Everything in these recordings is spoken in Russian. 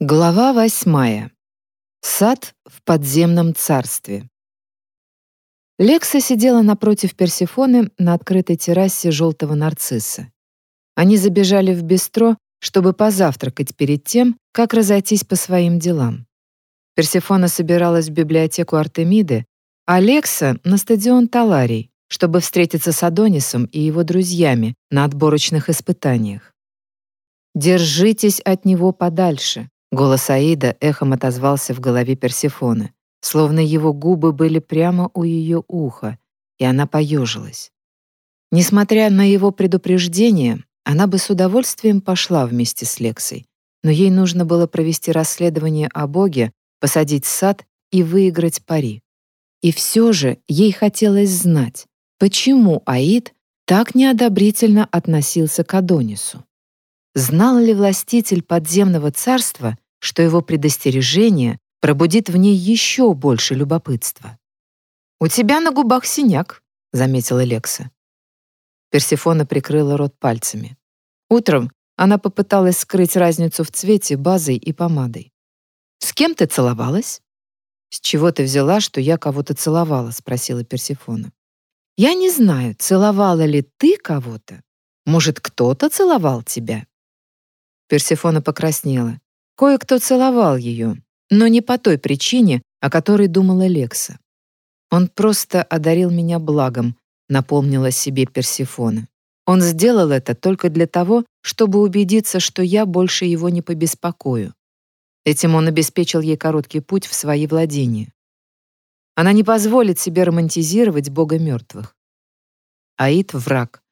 Глава восьмая. Сад в подземном царстве. Лекса сидела напротив Персефоны на открытой террасе желтого нарцисса. Они забежали в бистро, чтобы позавтракать перед тем, как разойтись по своим делам. Персефона собиралась в библиотеку Артемиды, а Лекса — на стадион Таларий, чтобы встретиться с Адонисом и его друзьями на отборочных испытаниях. «Держитесь от него подальше», Голос Аида эхом отозвался в голове Персефоны, словно его губы были прямо у ее уха, и она поежилась. Несмотря на его предупреждение, она бы с удовольствием пошла вместе с Лексой, но ей нужно было провести расследование о Боге, посадить сад и выиграть пари. И все же ей хотелось знать, почему Аид так неодобрительно относился к Адонису. Знал ли властитель подземного царства, что его предостережение пробудит в ней еще больше любопытства? «У тебя на губах синяк», — заметила Лекса. Персефона прикрыла рот пальцами. Утром она попыталась скрыть разницу в цвете базой и помадой. «С кем ты целовалась?» «С чего ты взяла, что я кого-то целовала?» — спросила Персефона. «Я не знаю, целовала ли ты кого-то. Может, кто-то целовал тебя?» Персефона покраснела. Кое-кто целовал ее, но не по той причине, о которой думала Лекса. Он просто одарил меня благом, напомнила себе Персефона. Он сделал это только для того, чтобы убедиться, что я больше его не побеспокою. Этим он обеспечил ей короткий путь в свои владения. Она не позволит себе романтизировать бога мертвых. Аид — враг.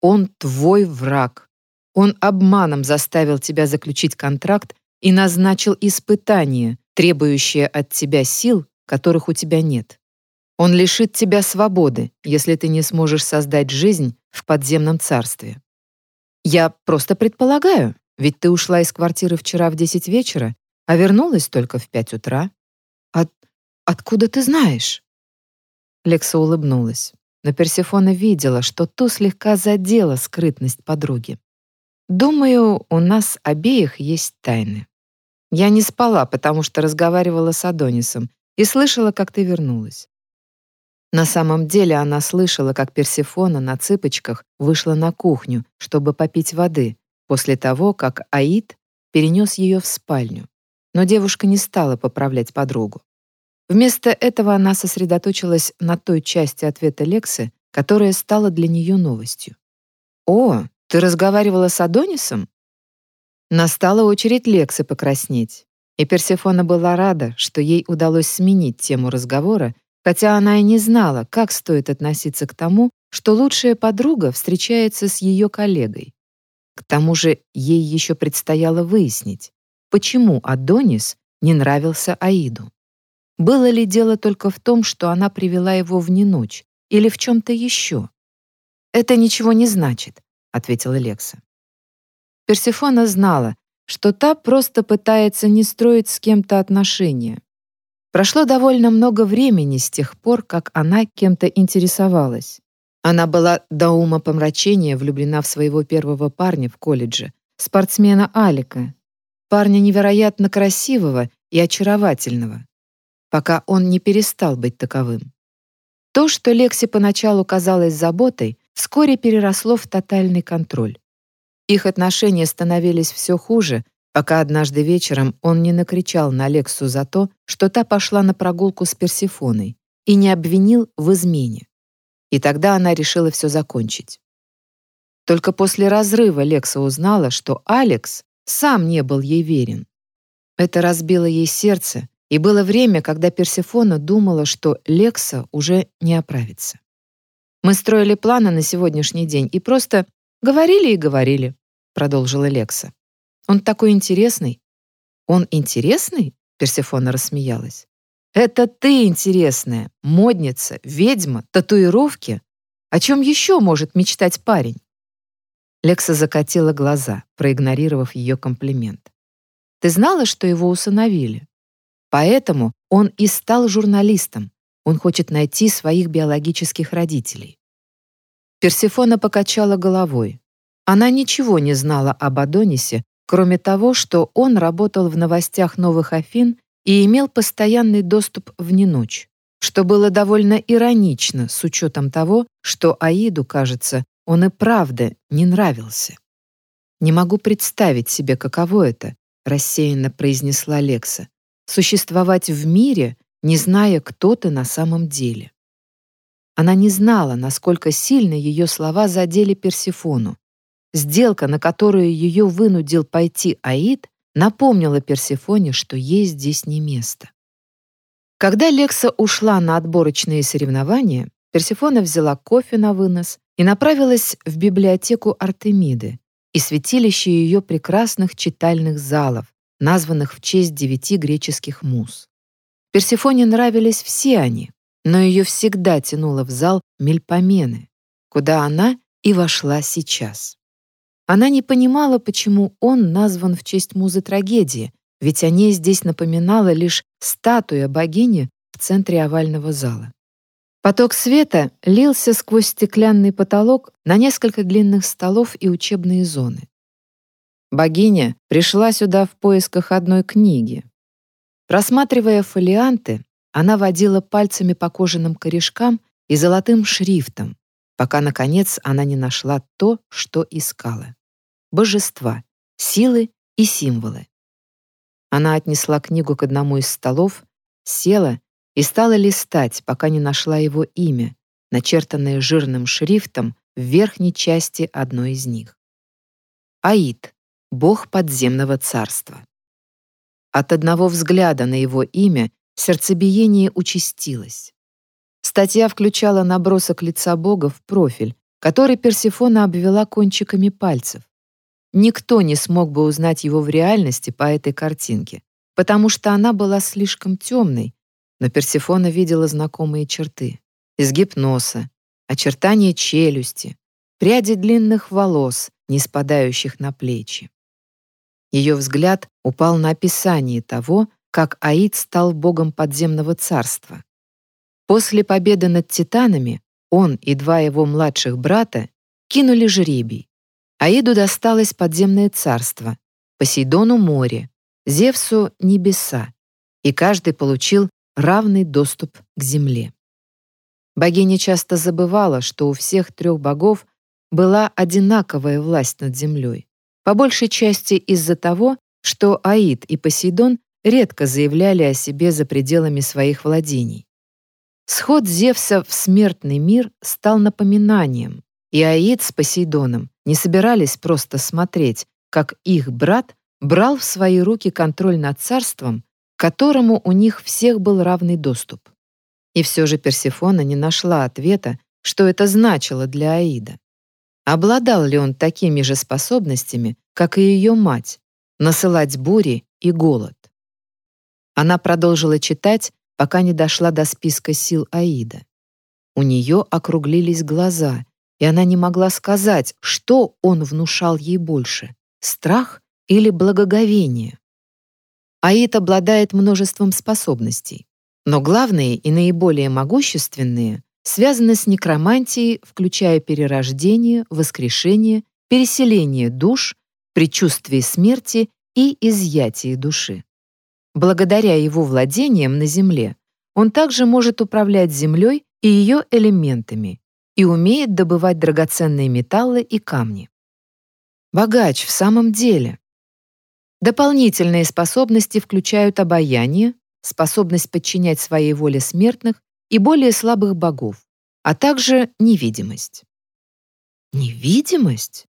Он твой враг. Он обманом заставил тебя заключить контракт и назначил испытание, требующее от тебя сил, которых у тебя нет. Он лишит тебя свободы, если ты не сможешь создать жизнь в подземном царстве. Я просто предполагаю, ведь ты ушла из квартиры вчера в 10 вечера, а вернулась только в 5 утра. От... Откуда ты знаешь? Лекса улыбнулась, но Персефона видела, что ту слегка задела скрытность подруги. Думаю, у нас обеих есть тайны. Я не спала, потому что разговаривала с Адонисом и слышала, как ты вернулась. На самом деле она слышала, как Персефона на цыпочках вышла на кухню, чтобы попить воды, после того, как Аид перенес ее в спальню. Но девушка не стала поправлять подругу. Вместо этого она сосредоточилась на той части ответа Лексы, которая стала для нее новостью. «О, ты разговаривала с Адонисом? Настала очередь Лексы покраснеть. И Персефона была рада, что ей удалось сменить тему разговора, хотя она и не знала, как стоит относиться к тому, что лучшая подруга встречается с ее коллегой. К тому же ей еще предстояло выяснить, почему Адонис не нравился Аиду. Было ли дело только в том, что она привела его в неночь, или в чем-то еще? Это ничего не значит ответила Лекса. Персефона знала, что та просто пытается не строить с кем-то отношения. Прошло довольно много времени с тех пор, как она кем-то интересовалась. Она была до ума помрачения влюблена в своего первого парня в колледже, спортсмена Алика, парня невероятно красивого и очаровательного, пока он не перестал быть таковым. То, что Лекси поначалу казалось заботой, вскоре переросло в тотальный контроль. Их отношения становились все хуже, пока однажды вечером он не накричал на Лексу за то, что та пошла на прогулку с Персифоной, и не обвинил в измене. И тогда она решила все закончить. Только после разрыва Лекса узнала, что Алекс сам не был ей верен. Это разбило ей сердце, и было время, когда Персифона думала, что Лекса уже не оправится. Мы строили планы на сегодняшний день и просто говорили и говорили, продолжила Лекса. Он такой интересный. Он интересный? Персефона рассмеялась. Это ты интересная, модница, ведьма, татуировки. О чем еще может мечтать парень? Лекса закатила глаза, проигнорировав ее комплимент. Ты знала, что его усыновили? Поэтому он и стал журналистом. Он хочет найти своих биологических родителей. Персефона покачала головой. Она ничего не знала об Адонисе, кроме того, что он работал в новостях Новых Афин и имел постоянный доступ в неночь, что было довольно иронично с учетом того, что Аиду, кажется, он и правда не нравился. «Не могу представить себе, каково это», — рассеянно произнесла Лекса, «существовать в мире, не зная, кто ты на самом деле». Она не знала, насколько сильно ее слова задели Персифону. Сделка, на которую ее вынудил пойти Аид, напомнила Персифоне, что ей здесь не место. Когда Лекса ушла на отборочные соревнования, Персифона взяла кофе на вынос и направилась в библиотеку Артемиды и святилище ее прекрасных читальных залов, названных в честь девяти греческих муз. Персифоне нравились все они, но ее всегда тянуло в зал Мельпомены, куда она и вошла сейчас. Она не понимала, почему он назван в честь музы трагедии, ведь о ней здесь напоминала лишь статуя богини в центре овального зала. Поток света лился сквозь стеклянный потолок на несколько длинных столов и учебные зоны. Богиня пришла сюда в поисках одной книги. Просматривая фолианты, она водила пальцами по кожаным корешкам и золотым шрифтом, пока, наконец, она не нашла то, что искала. Божества, силы и символы. Она отнесла книгу к одному из столов, села и стала листать, пока не нашла его имя, начертанное жирным шрифтом в верхней части одной из них. Аид, бог подземного царства. От одного взгляда на его имя Сердцебиение участилось. Статья включала набросок лица Бога в профиль, который Персифона обвела кончиками пальцев. Никто не смог бы узнать его в реальности по этой картинке, потому что она была слишком темной, но Персифона видела знакомые черты. Изгиб носа, очертания челюсти, пряди длинных волос, не спадающих на плечи. Ее взгляд упал на описание того, как Аид стал богом подземного царства. После победы над титанами он и два его младших брата кинули жребий. Аиду досталось подземное царство, Посейдону море, Зевсу небеса, и каждый получил равный доступ к земле. Богиня часто забывала, что у всех трех богов была одинаковая власть над землей, по большей части из-за того, что Аид и Посейдон редко заявляли о себе за пределами своих владений. Сход Зевса в смертный мир стал напоминанием, и Аид с Посейдоном не собирались просто смотреть, как их брат брал в свои руки контроль над царством, к которому у них всех был равный доступ. И все же Персефона не нашла ответа, что это значило для Аида. Обладал ли он такими же способностями, как и ее мать, насылать бури и голод? Она продолжила читать, пока не дошла до списка сил Аида. У нее округлились глаза, и она не могла сказать, что он внушал ей больше — страх или благоговение. Аид обладает множеством способностей, но главные и наиболее могущественные связаны с некромантией, включая перерождение, воскрешение, переселение душ, предчувствие смерти и изъятие души. Благодаря его владениям на Земле он также может управлять Землей и ее элементами и умеет добывать драгоценные металлы и камни. Богач в самом деле. Дополнительные способности включают обаяние, способность подчинять своей воле смертных и более слабых богов, а также невидимость. Невидимость?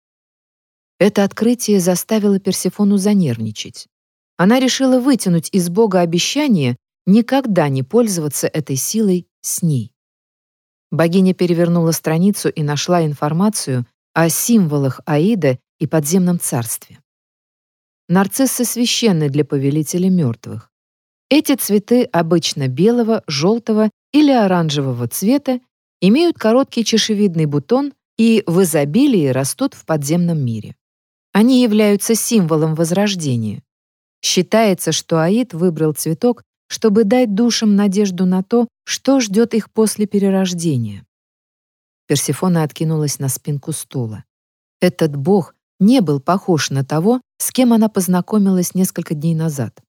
Это открытие заставило Персефону занервничать. Она решила вытянуть из Бога обещание никогда не пользоваться этой силой с ней. Богиня перевернула страницу и нашла информацию о символах Аида и подземном царстве. Нарциссы священны для повелителя мертвых. Эти цветы обычно белого, желтого или оранжевого цвета имеют короткий чешевидный бутон и в изобилии растут в подземном мире. Они являются символом возрождения. Считается, что Аид выбрал цветок, чтобы дать душам надежду на то, что ждет их после перерождения. Персефона откинулась на спинку стула. Этот бог не был похож на того, с кем она познакомилась несколько дней назад.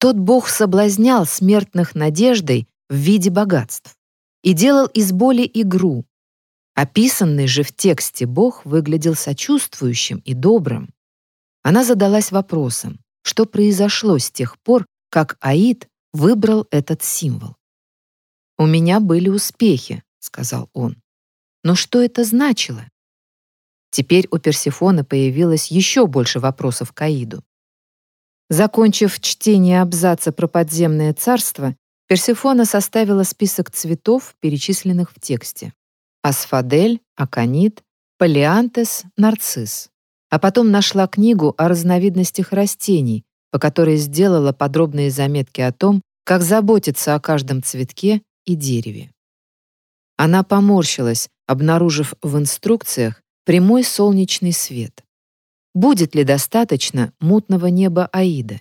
Тот бог соблазнял смертных надеждой в виде богатств и делал из боли игру. Описанный же в тексте бог выглядел сочувствующим и добрым. Она задалась вопросом, что произошло с тех пор, как Аид выбрал этот символ. «У меня были успехи», — сказал он. «Но что это значило?» Теперь у Персефоны появилось еще больше вопросов к Аиду. Закончив чтение абзаца про подземное царство, Персефона составила список цветов, перечисленных в тексте. Асфадель, аконит, палеантес, нарцисс. А потом нашла книгу о разновидностях растений, по которой сделала подробные заметки о том, как заботиться о каждом цветке и дереве. Она поморщилась, обнаружив в инструкциях прямой солнечный свет. Будет ли достаточно мутного неба Аида?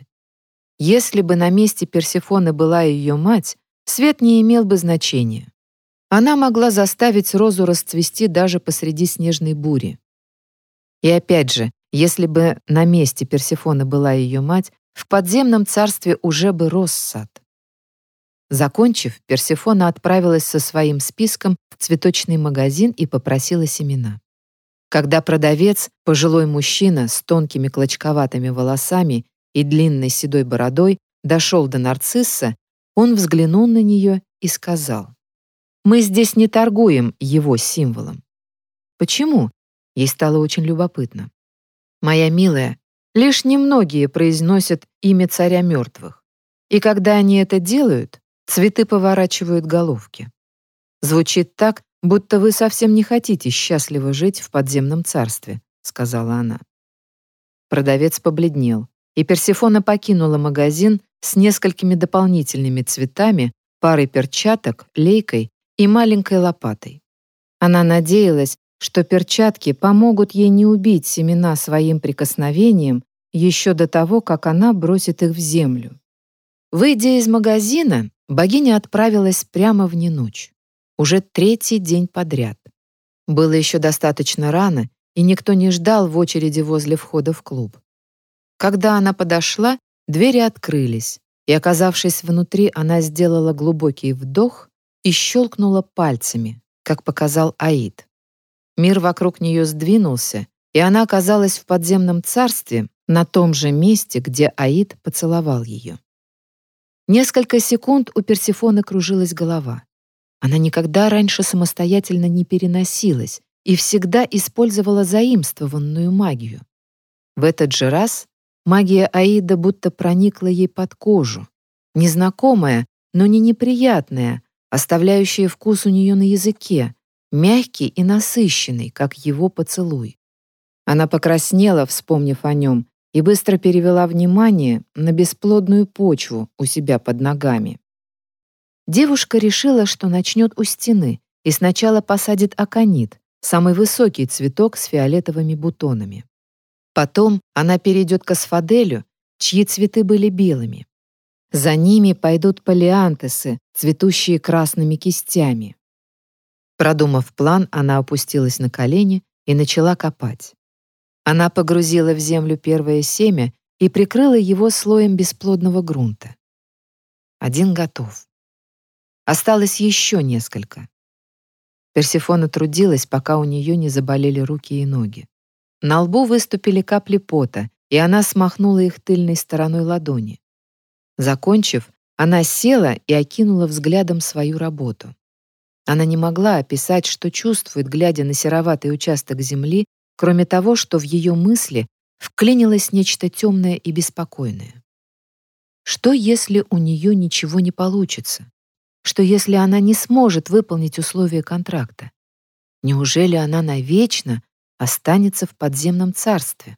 Если бы на месте Персефоны была ее мать, свет не имел бы значения. Она могла заставить розу расцвести даже посреди снежной бури. И опять же, если бы на месте Персефоны была ее мать, в подземном царстве уже бы рос сад. Закончив, Персефона отправилась со своим списком в цветочный магазин и попросила семена. Когда продавец, пожилой мужчина с тонкими клочковатыми волосами и длинной седой бородой, дошел до нарцисса, он взглянул на нее и сказал, «Мы здесь не торгуем его символом». «Почему?» Ей стало очень любопытно. «Моя милая, лишь немногие произносят имя царя мертвых. И когда они это делают, цветы поворачивают головки. Звучит так, будто вы совсем не хотите счастливо жить в подземном царстве», — сказала она. Продавец побледнел, и Персефона покинула магазин с несколькими дополнительными цветами, парой перчаток, лейкой и маленькой лопатой. Она надеялась, что перчатки помогут ей не убить семена своим прикосновением еще до того, как она бросит их в землю. Выйдя из магазина, богиня отправилась прямо в неночь уже третий день подряд. Было еще достаточно рано, и никто не ждал в очереди возле входа в клуб. Когда она подошла, двери открылись, и, оказавшись внутри, она сделала глубокий вдох и щелкнула пальцами, как показал Аид. Мир вокруг нее сдвинулся, и она оказалась в подземном царстве, на том же месте, где Аид поцеловал ее. Несколько секунд у Персефоны кружилась голова. Она никогда раньше самостоятельно не переносилась и всегда использовала заимствованную магию. В этот же раз магия Аида будто проникла ей под кожу, незнакомая, но не неприятная, оставляющая вкус у нее на языке, мягкий и насыщенный, как его поцелуй. Она покраснела, вспомнив о нем, и быстро перевела внимание на бесплодную почву у себя под ногами. Девушка решила, что начнет у стены и сначала посадит аконит, самый высокий цветок с фиолетовыми бутонами. Потом она перейдет к асфаделю, чьи цветы были белыми. За ними пойдут палеантесы, цветущие красными кистями. Продумав план, она опустилась на колени и начала копать. Она погрузила в землю первое семя и прикрыла его слоем бесплодного грунта. Один готов. Осталось еще несколько. Персефона трудилась, пока у нее не заболели руки и ноги. На лбу выступили капли пота, и она смахнула их тыльной стороной ладони. Закончив, она села и окинула взглядом свою работу. Она не могла описать, что чувствует, глядя на сероватый участок земли, кроме того, что в ее мысли вклинилось нечто темное и беспокойное. Что, если у нее ничего не получится? что если она не сможет выполнить условия контракта? Неужели она навечно останется в подземном царстве?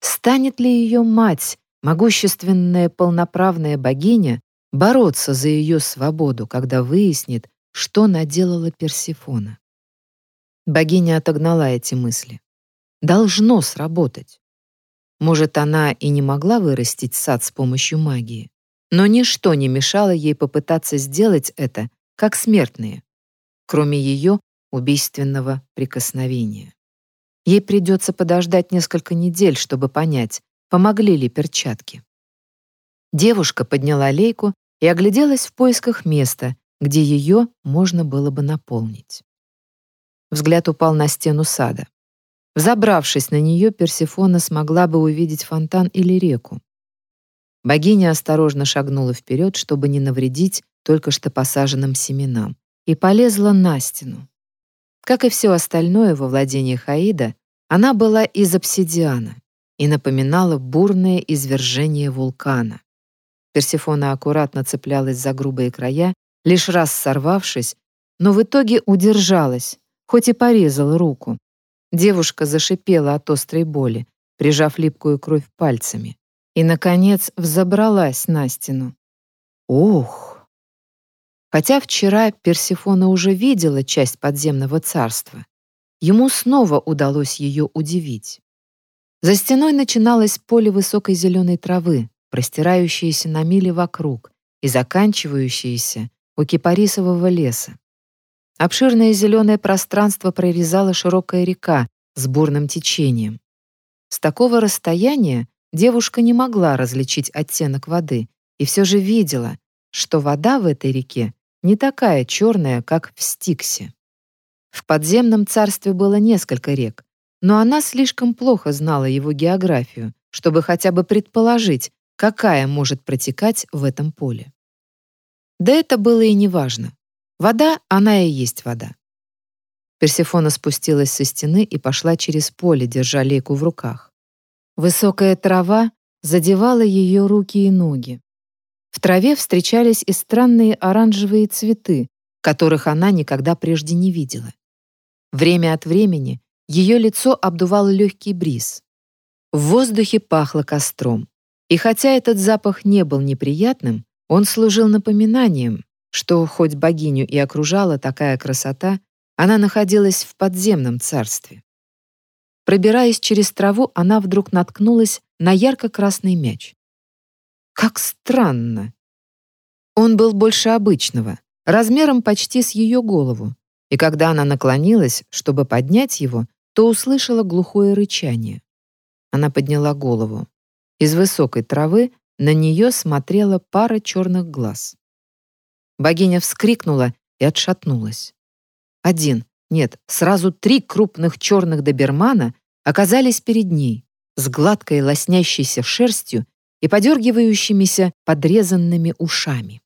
Станет ли ее мать, могущественная полноправная богиня, бороться за ее свободу, когда выяснит, что наделала Персифона? Богиня отогнала эти мысли. Должно сработать. Может, она и не могла вырастить сад с помощью магии, но ничто не мешало ей попытаться сделать это, как смертные, кроме ее убийственного прикосновения. Ей придется подождать несколько недель, чтобы понять, помогли ли перчатки. Девушка подняла лейку и огляделась в поисках места, где ее можно было бы наполнить. Взгляд упал на стену сада. Взобравшись на нее, Персефона смогла бы увидеть фонтан или реку. Богиня осторожно шагнула вперед, чтобы не навредить только что посаженным семенам, и полезла на стену. Как и все остальное во владении Хаида, она была из обсидиана и напоминала бурное извержение вулкана. Персефона аккуратно цеплялась за грубые края, лишь раз сорвавшись, но в итоге удержалась, хоть и порезала руку. Девушка зашипела от острой боли, прижав липкую кровь пальцами, и, наконец, взобралась на стену. Ух! Хотя вчера Персефона уже видела часть подземного царства, ему снова удалось ее удивить. За стеной начиналось поле высокой зеленой травы, простирающееся на мили вокруг и заканчивающееся у кипарисового леса. Обширное зеленое пространство прорезала широкая река с бурным течением. С такого расстояния девушка не могла различить оттенок воды и все же видела, что вода в этой реке не такая черная, как в Стиксе. В подземном царстве было несколько рек, но она слишком плохо знала его географию, чтобы хотя бы предположить, какая может протекать в этом поле. Да это было и не важно. Вода, она и есть вода. Персефона спустилась со стены и пошла через поле, держа лейку в руках. Высокая трава задевала ее руки и ноги. В траве встречались и странные оранжевые цветы, которых она никогда прежде не видела. Время от времени ее лицо обдувал легкий бриз. В воздухе пахло костром. И хотя этот запах не был неприятным, он служил напоминанием, что хоть богиню и окружала такая красота, она находилась в подземном царстве. Пробираясь через траву, она вдруг наткнулась на ярко-красный мяч. Как странно! Он был больше обычного, размером почти с ее голову, и когда она наклонилась, чтобы поднять его, то услышала глухое рычание. Она подняла голову. Из высокой травы на нее смотрела пара черных глаз. Богиня вскрикнула и отшатнулась. Один, нет, сразу три крупных черных добермана оказались перед ней, с гладкой лоснящейся шерстью и подергивающимися подрезанными ушами.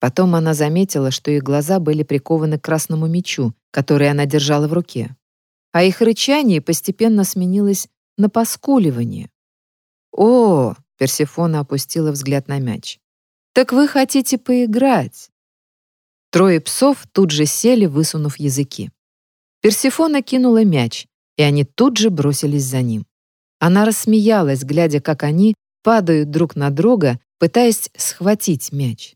Потом она заметила, что их глаза были прикованы к красному мечу, который она держала в руке. А их рычание постепенно сменилось на поскуливание. «О!» — Персефона опустила взгляд на мяч. «Так вы хотите поиграть?» Трое псов тут же сели, высунув языки. Персефона кинула мяч, и они тут же бросились за ним. Она рассмеялась, глядя, как они падают друг на друга, пытаясь схватить мяч.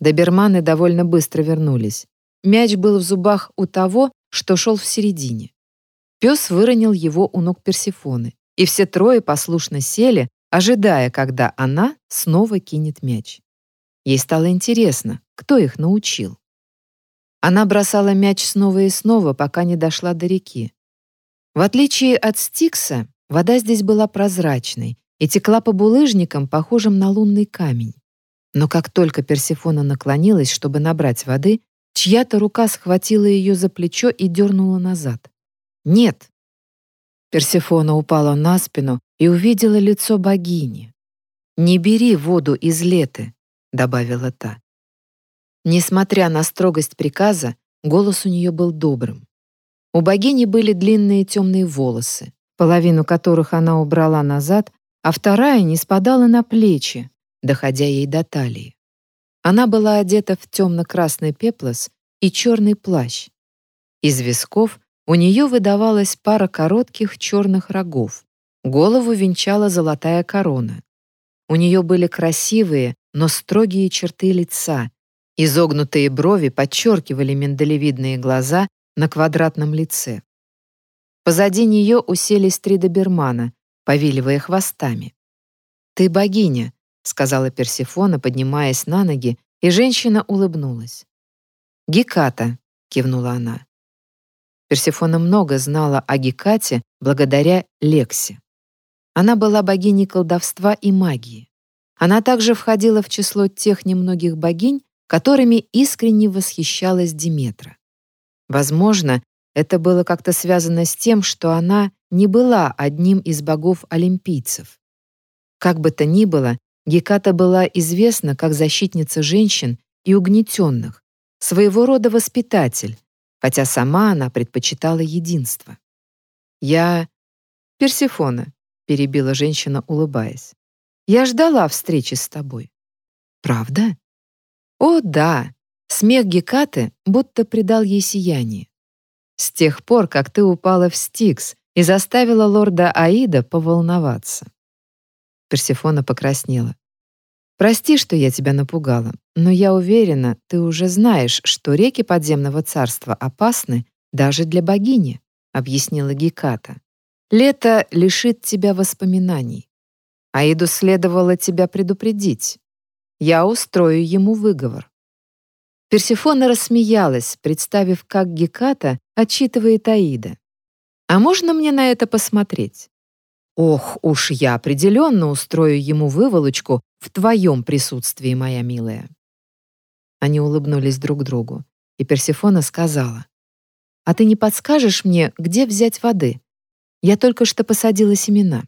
Доберманы довольно быстро вернулись. Мяч был в зубах у того, что шел в середине. Пес выронил его у ног Персефоны и все трое послушно сели, ожидая, когда она снова кинет мяч. Ей стало интересно, кто их научил. Она бросала мяч снова и снова, пока не дошла до реки. В отличие от Стикса, вода здесь была прозрачной и текла по булыжникам, похожим на лунный камень. Но как только Персефона наклонилась, чтобы набрать воды, чья-то рука схватила ее за плечо и дернула назад. «Нет, Персефона упала на спину и увидела лицо богини. «Не бери воду из леты», — добавила та. Несмотря на строгость приказа, голос у нее был добрым. У богини были длинные темные волосы, половину которых она убрала назад, а вторая не спадала на плечи, доходя ей до талии. Она была одета в темно-красный пеплос и черный плащ. Из висков у нее выдавалась пара коротких черных рогов. Голову венчала золотая корона. У нее были красивые, но строгие черты лица. Изогнутые брови подчеркивали миндалевидные глаза на квадратном лице. Позади нее уселись три добермана, повиливая хвостами. «Ты богиня», — сказала Персефона, поднимаясь на ноги, и женщина улыбнулась. «Геката», — кивнула она. Персефона много знала о Гекате благодаря Лексе. Она была богиней колдовства и магии. Она также входила в число тех немногих богинь, которыми искренне восхищалась Диметра. Возможно, это было как-то связано с тем, что она не была одним из богов-олимпийцев. Как бы то ни было, Геката была известна как защитница женщин и угнетенных, своего рода воспитатель, хотя сама она предпочитала единство. «Я Персефона», — перебила женщина, улыбаясь. «Я ждала встречи с тобой». «Правда?» «О, да!» Смех Гекаты будто придал ей сияние. «С тех пор, как ты упала в Стикс и заставила лорда Аида поволноваться». Персефона покраснела. «Прости, что я тебя напугала, но я уверена, ты уже знаешь, что реки подземного царства опасны даже для богини», объяснила Геката. «Лето лишит тебя воспоминаний. Аиду следовало тебя предупредить. Я устрою ему выговор». Персефона рассмеялась, представив, как Геката отчитывает Аида. «А можно мне на это посмотреть?» «Ох, уж я определенно устрою ему выволочку в твоем присутствии, моя милая». Они улыбнулись друг другу, и Персефона сказала, «А ты не подскажешь мне, где взять воды? Я только что посадила семена».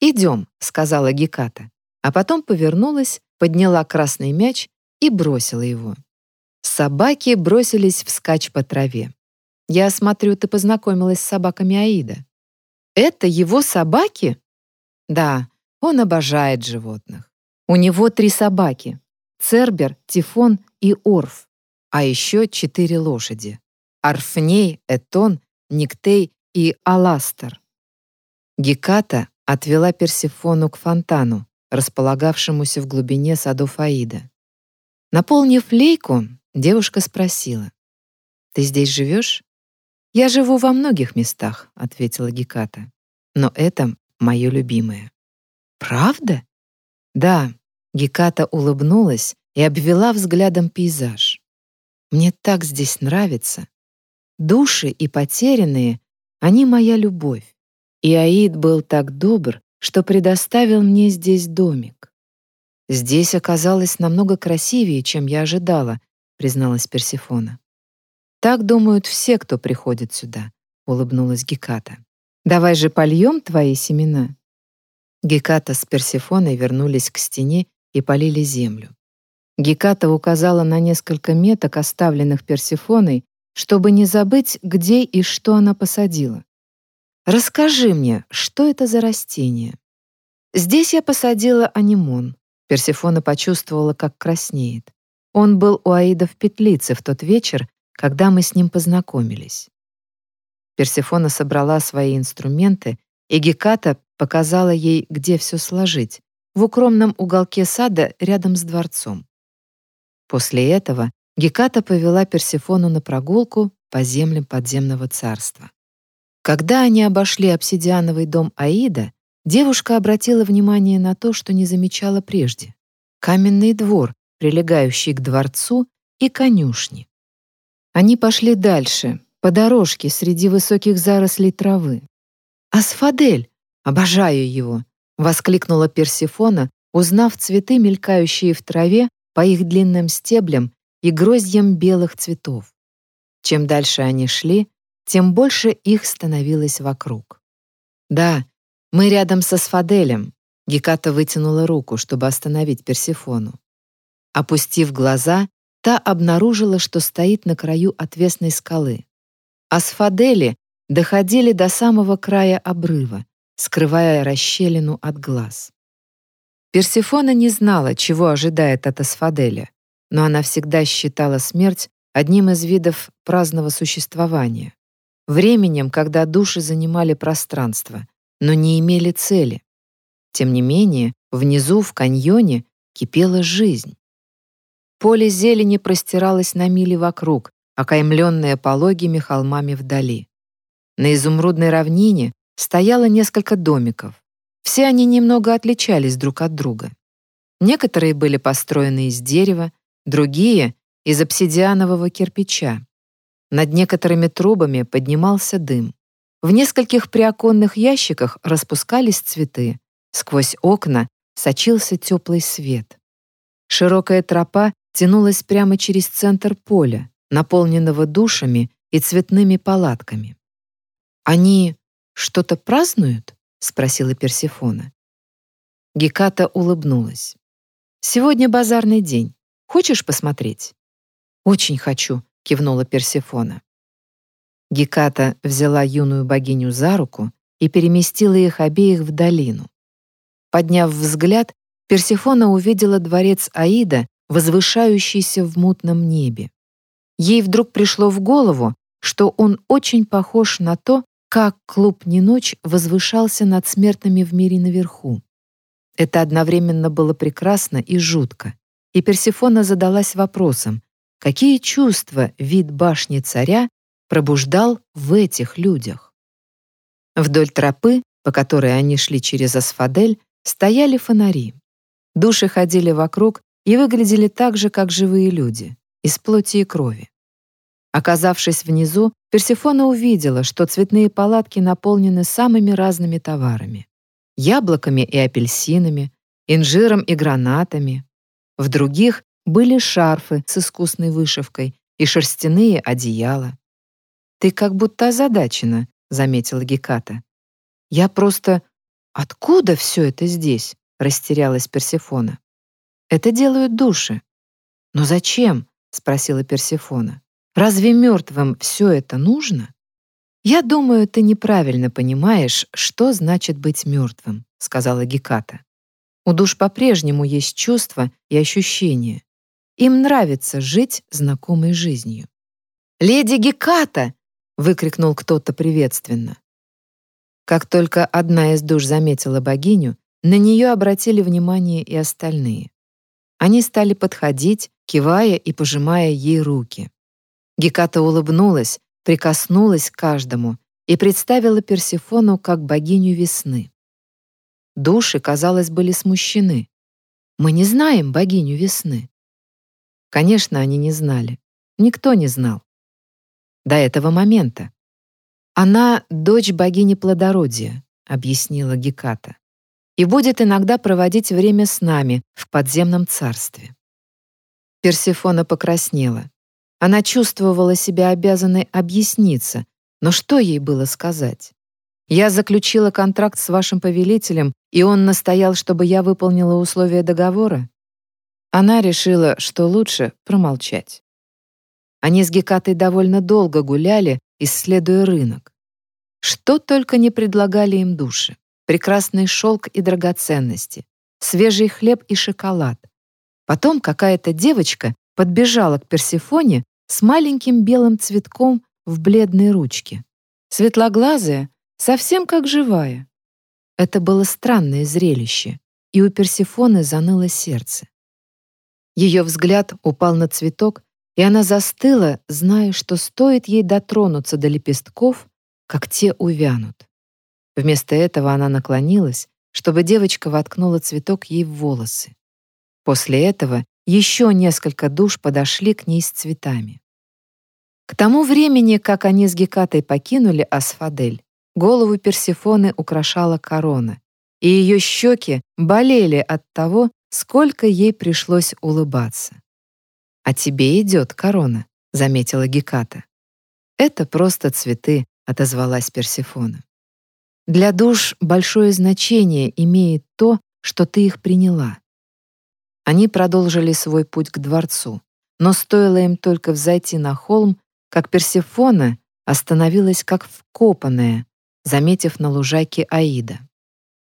«Идем», — сказала Геката, а потом повернулась, подняла красный мяч и бросила его. Собаки бросились вскачь по траве. «Я смотрю, ты познакомилась с собаками Аида». «Это его собаки?» «Да, он обожает животных. У него три собаки — Цербер, Тифон и Орф, а еще четыре лошади — Арфней, Этон, Никтей и Аластер. Геката отвела Персифону к фонтану, располагавшемуся в глубине садов Аида. Наполнив лейку, девушка спросила, «Ты здесь живешь?» «Я живу во многих местах», — ответила Геката. «Но это мое любимое». «Правда?» «Да», Геката улыбнулась и обвела взглядом пейзаж. «Мне так здесь нравится. Души и потерянные — они моя любовь. И Аид был так добр, что предоставил мне здесь домик. Здесь оказалось намного красивее, чем я ожидала, призналась Персефона. Так думают все, кто приходит сюда, улыбнулась Геката. Давай же польем твои семена. Геката с Персефоной вернулись к стене и полили землю. Геката указала на несколько меток, оставленных Персефоной, чтобы не забыть, где и что она посадила. «Расскажи мне, что это за растение?» «Здесь я посадила анимон». Персефона почувствовала, как краснеет. Он был у Аида в петлице в тот вечер, когда мы с ним познакомились. Персефона собрала свои инструменты, и Геката показала ей, где все сложить, в укромном уголке сада рядом с дворцом. После этого Геката повела Персефону на прогулку по землям подземного царства. Когда они обошли обсидиановый дом Аида, девушка обратила внимание на то, что не замечала прежде. Каменный двор, прилегающий к дворцу, и конюшни. Они пошли дальше, по дорожке среди высоких зарослей травы. «Асфадель! Обожаю его!» — воскликнула Персифона, узнав цветы, мелькающие в траве по их длинным стеблям и гроздьям белых цветов. Чем дальше они шли, тем больше их становилось вокруг. «Да, мы рядом со Сфаделем», — Геката вытянула руку, чтобы остановить Персифону. Опустив глаза, та обнаружила, что стоит на краю отвесной скалы. А Сфадели доходили до самого края обрыва, скрывая расщелину от глаз. Персифона не знала, чего ожидает от Асфаделя, но она всегда считала смерть одним из видов праздного существования, временем, когда души занимали пространство, но не имели цели. Тем не менее, внизу, в каньоне, кипела жизнь. Поле зелени простиралось на мили вокруг, окаймленное пологими холмами вдали. На изумрудной равнине стояло несколько домиков. Все они немного отличались друг от друга. Некоторые были построены из дерева, другие — из обсидианового кирпича. Над некоторыми трубами поднимался дым. В нескольких приоконных ящиках распускались цветы. Сквозь окна сочился теплый свет. Широкая тропа тянулась прямо через центр поля, наполненного душами и цветными палатками. «Они что-то празднуют?» — спросила Персифона. Геката улыбнулась. «Сегодня базарный день. Хочешь посмотреть?» «Очень хочу», — кивнула Персифона. Геката взяла юную богиню за руку и переместила их обеих в долину. Подняв взгляд, Персифона увидела дворец Аида, возвышающийся в мутном небе. Ей вдруг пришло в голову, что он очень похож на то, как клуб «Не ночь» возвышался над смертными в мире наверху. Это одновременно было прекрасно и жутко, и Персифона задалась вопросом, какие чувства вид башни царя пробуждал в этих людях. Вдоль тропы, по которой они шли через Асфадель, Стояли фонари. Души ходили вокруг и выглядели так же, как живые люди, из плоти и крови. Оказавшись внизу, Персефона увидела, что цветные палатки наполнены самыми разными товарами. Яблоками и апельсинами, инжиром и гранатами. В других были шарфы с искусной вышивкой и шерстяные одеяла. «Ты как будто озадачена», — заметила Геката. «Я просто «Откуда все это здесь?» — растерялась Персефона. «Это делают души». «Но зачем?» — спросила Персефона. «Разве мертвым все это нужно?» «Я думаю, ты неправильно понимаешь, что значит быть мертвым», — сказала Геката. «У душ по-прежнему есть чувства и ощущения. Им нравится жить знакомой жизнью». «Леди Геката!» — выкрикнул кто-то приветственно. Как только одна из душ заметила богиню, на нее обратили внимание и остальные. Они стали подходить, кивая и пожимая ей руки. Геката улыбнулась, прикоснулась к каждому и представила Персефону как богиню весны. Души, казалось, были смущены. «Мы не знаем богиню весны». Конечно, они не знали. Никто не знал. До этого момента. «Она — дочь богини плодородия», — объяснила Геката, «и будет иногда проводить время с нами в подземном царстве». Персефона покраснела. Она чувствовала себя обязанной объясниться, но что ей было сказать? «Я заключила контракт с вашим повелителем, и он настоял, чтобы я выполнила условия договора?» Она решила, что лучше промолчать. Они с Гекатой довольно долго гуляли, исследуя рынок. Что только не предлагали им души. Прекрасный шелк и драгоценности, свежий хлеб и шоколад. Потом какая-то девочка подбежала к Персефоне с маленьким белым цветком в бледной ручке. Светлоглазая, совсем как живая. Это было странное зрелище, и у Персефоны заныло сердце. Ее взгляд упал на цветок, и она застыла, зная, что стоит ей дотронуться до лепестков, как те увянут. Вместо этого она наклонилась, чтобы девочка воткнула цветок ей в волосы. После этого еще несколько душ подошли к ней с цветами. К тому времени, как они с Гекатой покинули Асфадель, голову Персефоны украшала корона, и ее щеки болели от того, сколько ей пришлось улыбаться. «А тебе идет корона», — заметила Геката. «Это просто цветы», — отозвалась Персефона. «Для душ большое значение имеет то, что ты их приняла». Они продолжили свой путь к дворцу, но стоило им только взойти на холм, как Персефона остановилась как вкопанная, заметив на лужайке Аида.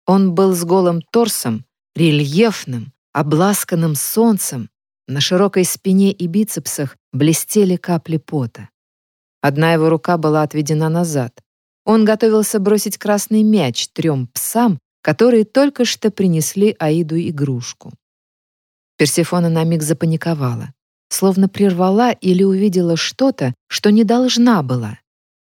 Он был с голым торсом, рельефным, обласканным солнцем, на широкой спине и бицепсах блестели капли пота. Одна его рука была отведена назад. Он готовился бросить красный мяч трем псам, которые только что принесли Аиду игрушку. Персефона на миг запаниковала, словно прервала или увидела что-то, что не должна была.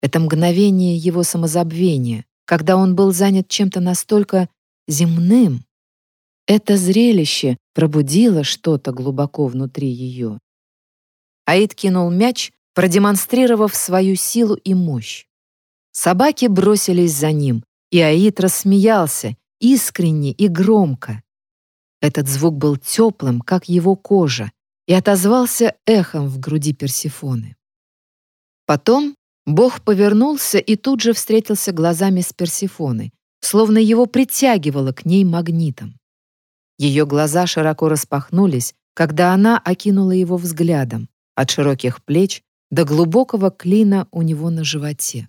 Это мгновение его самозабвения, когда он был занят чем-то настолько земным. Это зрелище пробудило что-то глубоко внутри ее. Аид кинул мяч, продемонстрировав свою силу и мощь. Собаки бросились за ним, и Аид рассмеялся, искренне и громко. Этот звук был теплым, как его кожа, и отозвался эхом в груди Персифоны. Потом Бог повернулся и тут же встретился глазами с Персифоной, словно его притягивало к ней магнитом. Ее глаза широко распахнулись, когда она окинула его взглядом, от широких плеч до глубокого клина у него на животе.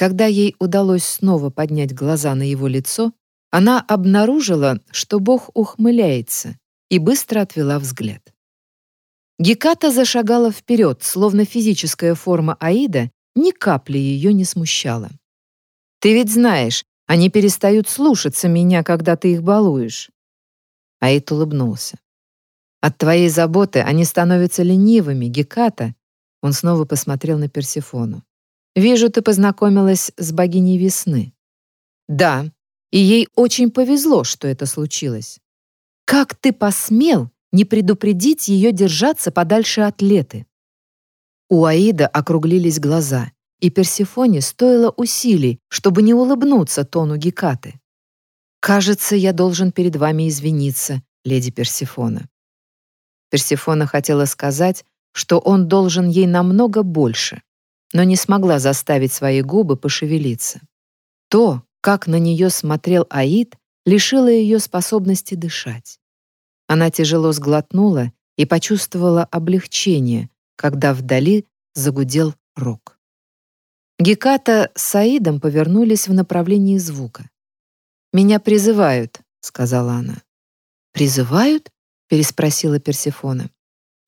Когда ей удалось снова поднять глаза на его лицо, она обнаружила, что Бог ухмыляется, и быстро отвела взгляд. Геката зашагала вперед, словно физическая форма Аида ни капли ее не смущала. «Ты ведь знаешь, они перестают слушаться меня, когда ты их балуешь». Аид улыбнулся. «От твоей заботы они становятся ленивыми, Геката». Он снова посмотрел на Персефону. «Вижу, ты познакомилась с богиней весны». «Да, и ей очень повезло, что это случилось. Как ты посмел не предупредить ее держаться подальше от Леты?» У Аида округлились глаза, и Персефоне стоило усилий, чтобы не улыбнуться тону Гекаты. «Кажется, я должен перед вами извиниться, леди Персефона». Персефона хотела сказать, что он должен ей намного больше, но не смогла заставить свои губы пошевелиться. То, как на нее смотрел Аид, лишило ее способности дышать. Она тяжело сглотнула и почувствовала облегчение, когда вдали загудел рог. Геката с Саидом повернулись в направлении звука. «Меня призывают», — сказала она. «Призывают?» — переспросила Персефона.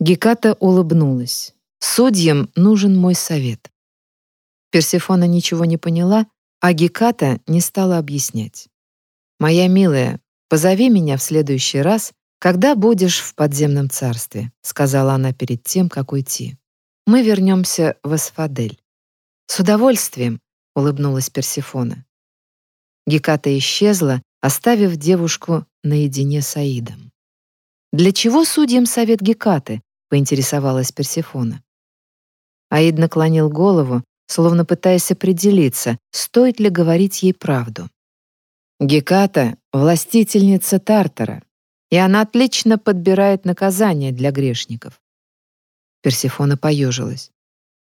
Геката улыбнулась. «Судьям нужен мой совет». Персефона ничего не поняла, а Геката не стала объяснять. «Моя милая, позови меня в следующий раз, «Когда будешь в подземном царстве», — сказала она перед тем, как уйти. «Мы вернемся в Асфадель». «С удовольствием», — улыбнулась Персифона. Геката исчезла, оставив девушку наедине с Аидом. «Для чего судьям совет Гекаты?» — поинтересовалась Персифона. Аид наклонил голову, словно пытаясь определиться, стоит ли говорить ей правду. Геката — властительница Тартара, и она отлично подбирает наказание для грешников. Персефона поежилась.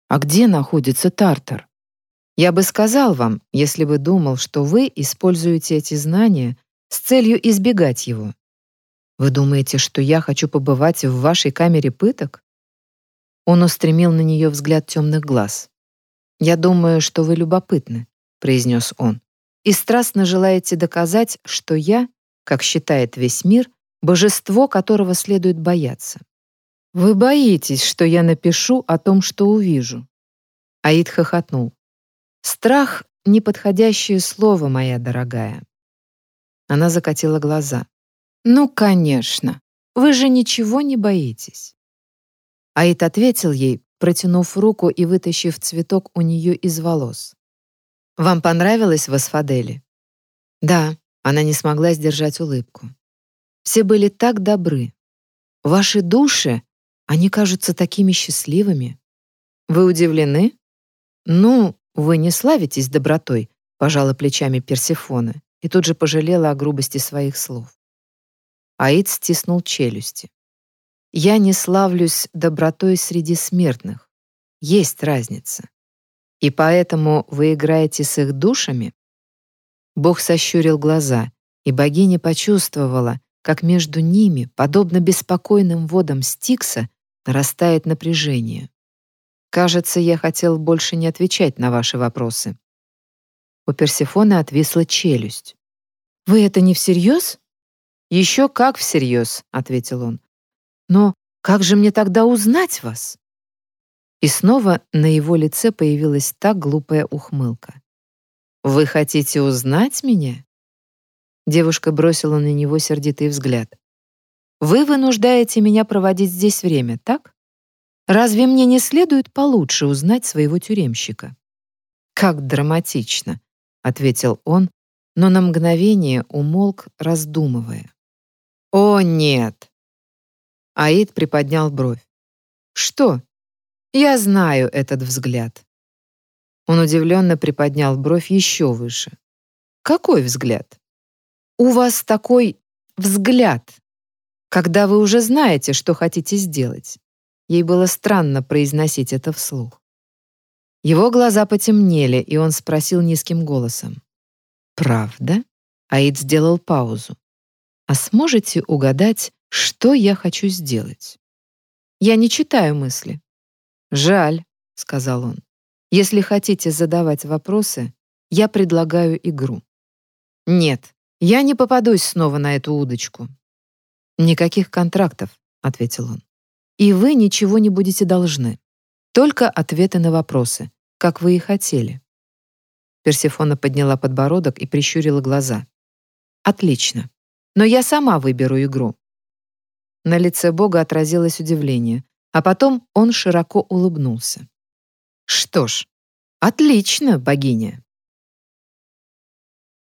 «А где находится Тартар?» «Я бы сказал вам, если бы думал, что вы используете эти знания с целью избегать его. Вы думаете, что я хочу побывать в вашей камере пыток?» Он устремил на нее взгляд темных глаз. «Я думаю, что вы любопытны», — произнес он, «и страстно желаете доказать, что я, как считает весь мир, божество которого следует бояться. Вы боитесь, что я напишу о том, что увижу. Аид хохотнул. Страх — неподходящее слово, моя дорогая. Она закатила глаза. Ну, конечно. Вы же ничего не боитесь. Аид ответил ей, протянув руку и вытащив цветок у нее из волос. «Вам понравилось в Асфаделе?» «Да», она не смогла сдержать улыбку. Все были так добры. Ваши души, они кажутся такими счастливыми. Вы удивлены? Ну, вы не славитесь добротой, пожала плечами Персефона и тут же пожалела о грубости своих слов. Аид стиснул челюсти. Я не славлюсь добротой среди смертных. Есть разница. И поэтому вы играете с их душами? Бог сощурил глаза, и богиня почувствовала, как между ними, подобно беспокойным водам Стикса, нарастает напряжение. Кажется, я хотел больше не отвечать на ваши вопросы. У Персефоны отвисла челюсть. «Вы это не всерьез?» «Еще как всерьез», — ответил он. «Но как же мне тогда узнать вас?» И снова на его лице появилась та глупая ухмылка. «Вы хотите узнать меня?» Девушка бросила на него сердитый взгляд. «Вы вынуждаете меня проводить здесь время, так? Разве мне не следует получше узнать своего тюремщика?» «Как драматично», — ответил он, но на мгновение умолк, раздумывая. «О, нет!» Аид приподнял бровь. «Что?» Я знаю этот взгляд». Он удивленно приподнял бровь еще выше. «Какой взгляд?» «У вас такой взгляд, когда вы уже знаете, что хотите сделать». Ей было странно произносить это вслух. Его глаза потемнели, и он спросил низким голосом. «Правда?» Аид сделал паузу. «А сможете угадать, что я хочу сделать?» «Я не читаю мысли». «Жаль», — сказал он. «Если хотите задавать вопросы, я предлагаю игру». «Нет, я не попадусь снова на эту удочку». «Никаких контрактов», — ответил он. «И вы ничего не будете должны. Только ответы на вопросы, как вы и хотели». Персефона подняла подбородок и прищурила глаза. Отлично. Но я сама выберу игру. На лице Бога отразилось удивление, а потом он широко улыбнулся. Что ж, отлично, богиня.